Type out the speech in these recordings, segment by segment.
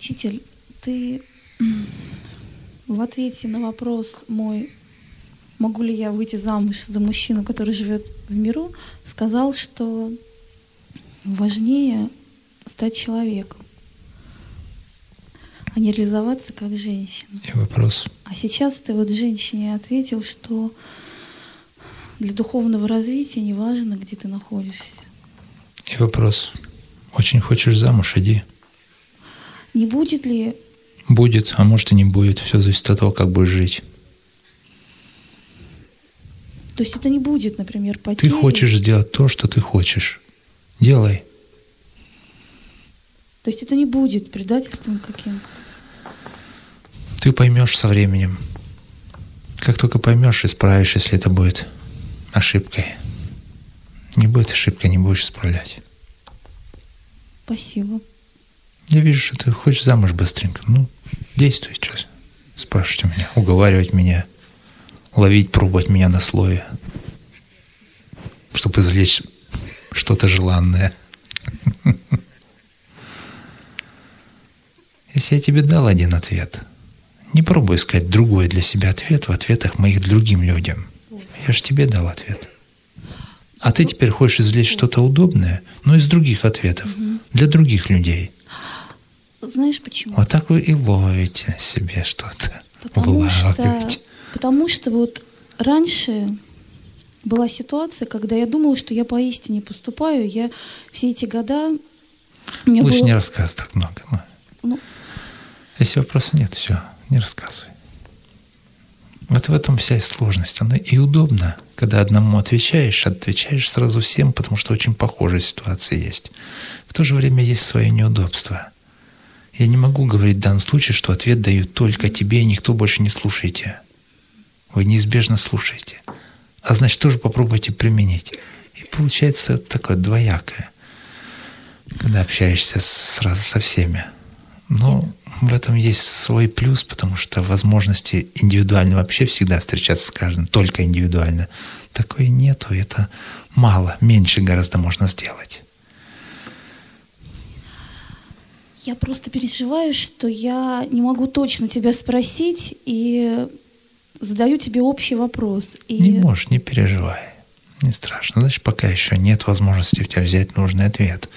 Учитель, ты в ответе на вопрос мой, могу ли я выйти замуж за мужчину, который живет в миру, сказал, что важнее стать человеком, а не реализоваться как женщина. И вопрос. А сейчас ты вот женщине ответил, что для духовного развития не важно, где ты находишься. И вопрос. Очень хочешь замуж, иди. Не будет ли... Будет, а может и не будет. Все зависит от того, как будешь жить. То есть это не будет, например, потери? Ты хочешь сделать то, что ты хочешь. Делай. То есть это не будет предательством каким? Ты поймешь со временем. Как только поймешь, исправишь, если это будет ошибкой. Не будет ошибкой, не будешь исправлять. Спасибо. Я вижу, что ты хочешь замуж быстренько. Ну, действуй сейчас. Спрашивать у меня, уговаривать меня, ловить, пробовать меня на слове, чтобы извлечь что-то желанное. Если я тебе дал один ответ, не пробуй искать другой для себя ответ в ответах моих другим людям. Я же тебе дал ответ. А ты теперь хочешь извлечь что-то удобное, но из других ответов, для других людей. Знаешь почему? Вот так вы и ловите себе что-то. Потому что, потому что вот раньше была ситуация, когда я думала, что я поистине поступаю. Я все эти года... Лучше было... не рассказывай так много. Ну. Ну. Если вопроса нет, все, не рассказывай. Вот в этом вся и сложность. Оно и удобно, когда одному отвечаешь, отвечаешь сразу всем, потому что очень похожая ситуация есть. В то же время есть свое неудобство. Я не могу говорить в данном случае, что ответ дают только тебе, и никто больше не слушайте. Вы неизбежно слушаете. А значит, тоже попробуйте применить. И получается такое двоякое, когда общаешься сразу со всеми. Но в этом есть свой плюс, потому что возможности индивидуально вообще всегда встречаться с каждым, только индивидуально. Такой нету, это мало, меньше гораздо можно сделать. Я просто переживаю, что я не могу точно тебя спросить и задаю тебе общий вопрос. И... Не можешь, не переживай. Не страшно. Значит, пока еще нет возможности у тебя взять нужный ответ.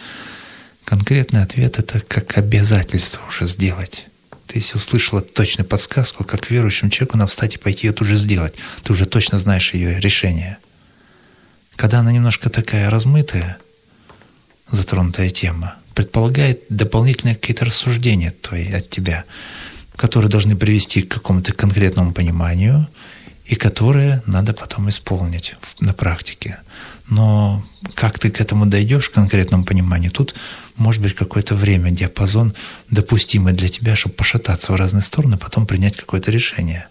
Конкретный ответ — это как обязательство уже сделать. Ты если услышала точную подсказку, как верующему человеку надо встать и пойти ее тут же сделать. Ты уже точно знаешь ее решение. Когда она немножко такая размытая, затронутая тема, предполагает дополнительные какие-то рассуждения твои от тебя, которые должны привести к какому-то конкретному пониманию и которые надо потом исполнить на практике. Но как ты к этому дойдешь, к конкретному пониманию, тут может быть какое-то время, диапазон допустимый для тебя, чтобы пошататься в разные стороны, потом принять какое-то решение.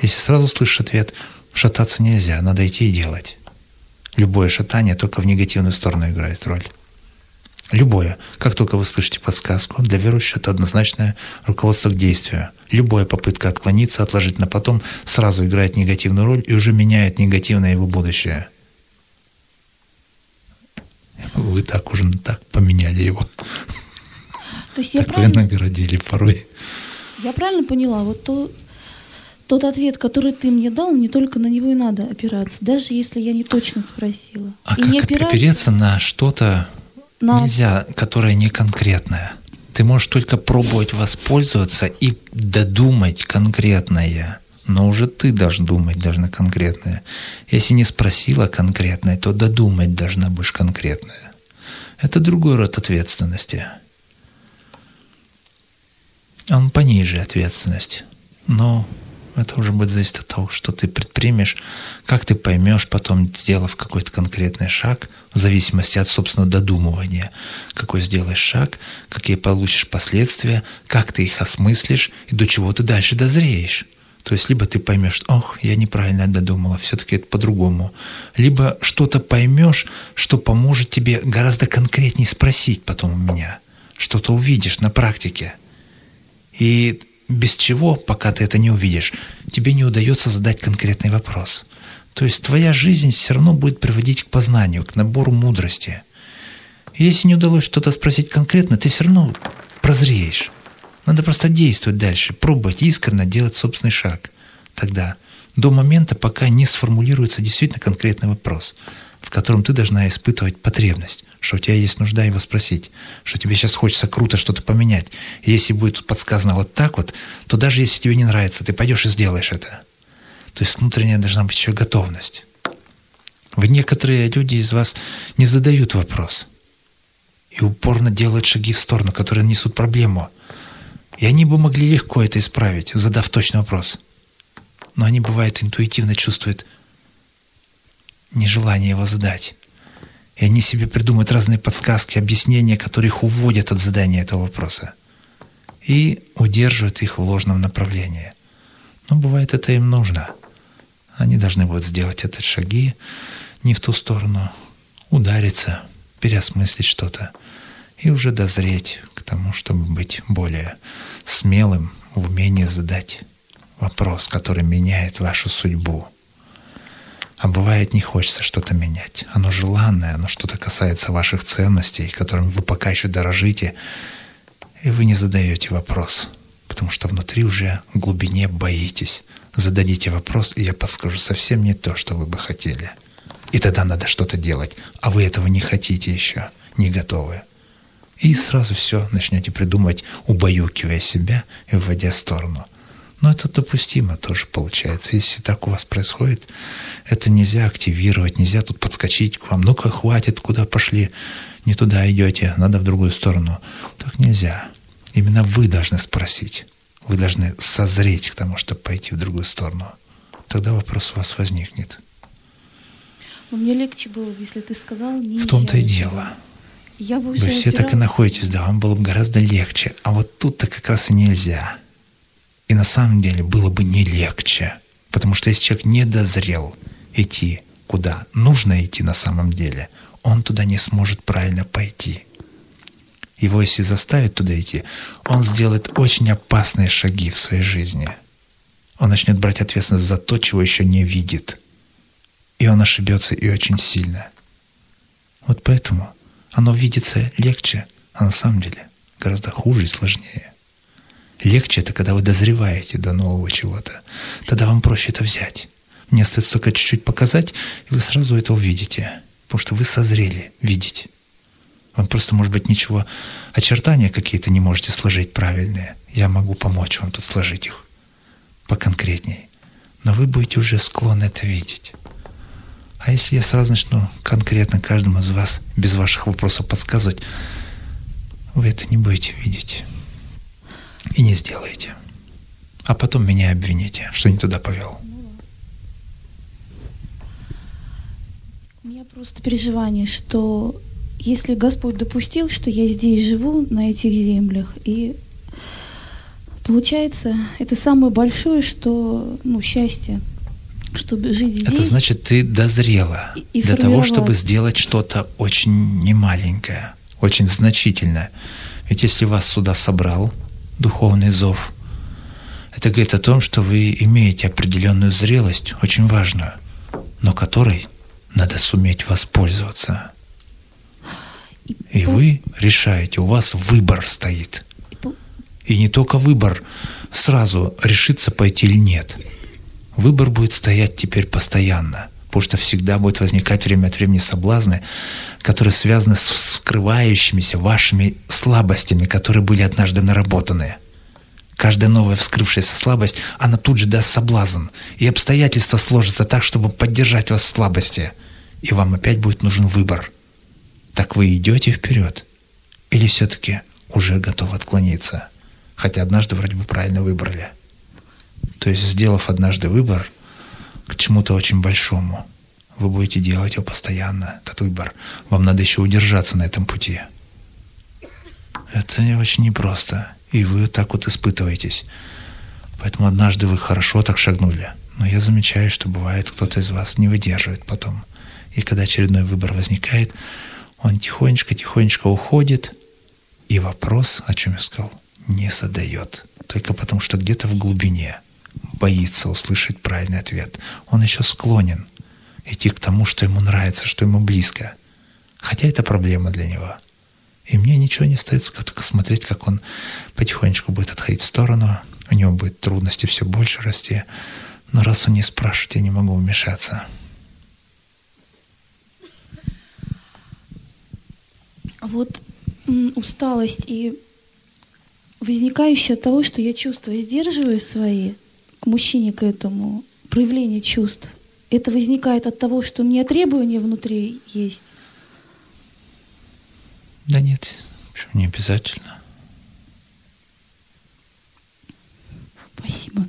Если сразу слышишь ответ, шататься нельзя, надо идти и делать. Любое шатание только в негативную сторону играет роль. Любое. Как только вы слышите подсказку, для верующего это однозначное руководство к действию. Любая попытка отклониться, отложить на потом, сразу играет негативную роль и уже меняет негативное его будущее. Вы так уже так поменяли его. То есть я так правильно... вы наградили порой. Я правильно поняла? Вот то, тот ответ, который ты мне дал, мне только на него и надо опираться, даже если я не точно спросила. А и как не опираться... опереться на что-то на... нельзя, которое не конкретное? Ты можешь только пробовать воспользоваться и додумать конкретное но уже ты должен думать должна конкретное. Если не спросила конкретное, то додумать должна будешь конкретное. Это другой род ответственности. Он пониже ответственность. Но это уже будет зависеть от того, что ты предпримешь, как ты поймешь потом, сделав какой-то конкретный шаг, в зависимости от собственного додумывания, какой сделаешь шаг, какие получишь последствия, как ты их осмыслишь и до чего ты дальше дозреешь. То есть либо ты поймешь, ох, я неправильно додумала, все-таки это по-другому. Либо что-то поймешь, что поможет тебе гораздо конкретнее спросить потом у меня. Что-то увидишь на практике. И без чего, пока ты это не увидишь, тебе не удается задать конкретный вопрос. То есть твоя жизнь все равно будет приводить к познанию, к набору мудрости. Если не удалось что-то спросить конкретно, ты все равно прозреешь. Надо просто действовать дальше, пробовать искренне делать собственный шаг. Тогда, до момента, пока не сформулируется действительно конкретный вопрос, в котором ты должна испытывать потребность, что у тебя есть нужда его спросить, что тебе сейчас хочется круто что-то поменять. И если будет подсказано вот так вот, то даже если тебе не нравится, ты пойдешь и сделаешь это. То есть внутренняя должна быть еще готовность. Вы некоторые люди из вас не задают вопрос и упорно делают шаги в сторону, которые несут проблему. И они бы могли легко это исправить, задав точный вопрос. Но они, бывает, интуитивно чувствуют нежелание его задать. И они себе придумывают разные подсказки, объяснения, которые их уводят от задания этого вопроса. И удерживают их в ложном направлении. Но бывает, это им нужно. Они должны будут сделать эти шаги не в ту сторону, удариться, переосмыслить что-то и уже дозреть к тому, чтобы быть более смелым в умении задать вопрос, который меняет вашу судьбу. А бывает, не хочется что-то менять. Оно желанное, оно что-то касается ваших ценностей, которыми вы пока еще дорожите, и вы не задаете вопрос, потому что внутри уже в глубине боитесь. Зададите вопрос, и я подскажу совсем не то, что вы бы хотели. И тогда надо что-то делать, а вы этого не хотите еще, не готовы. И сразу все начнете придумывать, убаюкивая себя и вводя в сторону – но это допустимо тоже получается. Если так у вас происходит, это нельзя активировать, нельзя тут подскочить к вам. Ну-ка, хватит, куда пошли? Не туда идете, надо в другую сторону. Так нельзя. Именно вы должны спросить. Вы должны созреть к тому, чтобы пойти в другую сторону. Тогда вопрос у вас возникнет. Но мне легче было, если ты сказал не В том-то и дело. Я бы Вы все так и находитесь, да, вам было бы гораздо легче. А вот тут-то как раз и нельзя. И на самом деле было бы не легче, потому что если человек не дозрел идти куда нужно идти на самом деле, он туда не сможет правильно пойти. Его если заставить туда идти, он сделает очень опасные шаги в своей жизни. Он начнет брать ответственность за то, чего еще не видит. И он ошибется и очень сильно. Вот поэтому оно видится легче, а на самом деле гораздо хуже и сложнее. Легче это, когда вы дозреваете до нового чего-то. Тогда вам проще это взять. Мне остается только чуть-чуть показать, и вы сразу это увидите. Потому что вы созрели видеть. Вам просто, может быть, ничего, очертания какие-то не можете сложить правильные. Я могу помочь вам тут сложить их поконкретней. Но вы будете уже склонны это видеть. А если я сразу начну конкретно каждому из вас без ваших вопросов подсказывать, вы это не будете видеть и не сделаете. А потом меня обвините, что не туда повел. У меня просто переживание, что если Господь допустил, что я здесь живу, на этих землях, и получается, это самое большое, что, ну, счастье, чтобы жить здесь. Это значит, ты дозрела и, и для того, чтобы сделать что-то очень немаленькое, очень значительное. Ведь если вас сюда собрал духовный зов. Это говорит о том, что вы имеете определенную зрелость, очень важную, но которой надо суметь воспользоваться. И вы решаете, у вас выбор стоит. И не только выбор сразу решиться пойти или нет. Выбор будет стоять теперь постоянно, потому что всегда будет возникать время от времени соблазны, которые связаны с скрывающимися вашими слабостями, которые были однажды наработаны. Каждая новая вскрывшаяся слабость, она тут же даст соблазн, и обстоятельства сложатся так, чтобы поддержать вас в слабости. И вам опять будет нужен выбор. Так вы идете вперед? Или все-таки уже готовы отклониться? Хотя однажды вроде бы правильно выбрали. То есть, сделав однажды выбор к чему-то очень большому, вы будете делать его постоянно, этот выбор. Вам надо еще удержаться на этом пути. Это очень непросто. И вы так вот испытываетесь. Поэтому однажды вы хорошо так шагнули. Но я замечаю, что бывает, кто-то из вас не выдерживает потом. И когда очередной выбор возникает, он тихонечко-тихонечко уходит, и вопрос, о чем я сказал, не задает. Только потому, что где-то в глубине боится услышать правильный ответ. Он еще склонен идти к тому, что ему нравится, что ему близко. Хотя это проблема для него. И мне ничего не остается, как только смотреть, как он потихонечку будет отходить в сторону, у него будет трудности все больше расти. Но раз он не спрашивает, я не могу вмешаться. Вот усталость и возникающая от того, что я чувства сдерживаю свои мужчине, к этому, проявление чувств, это возникает от того, что у меня требования внутри есть? Да нет, почему не обязательно. Спасибо.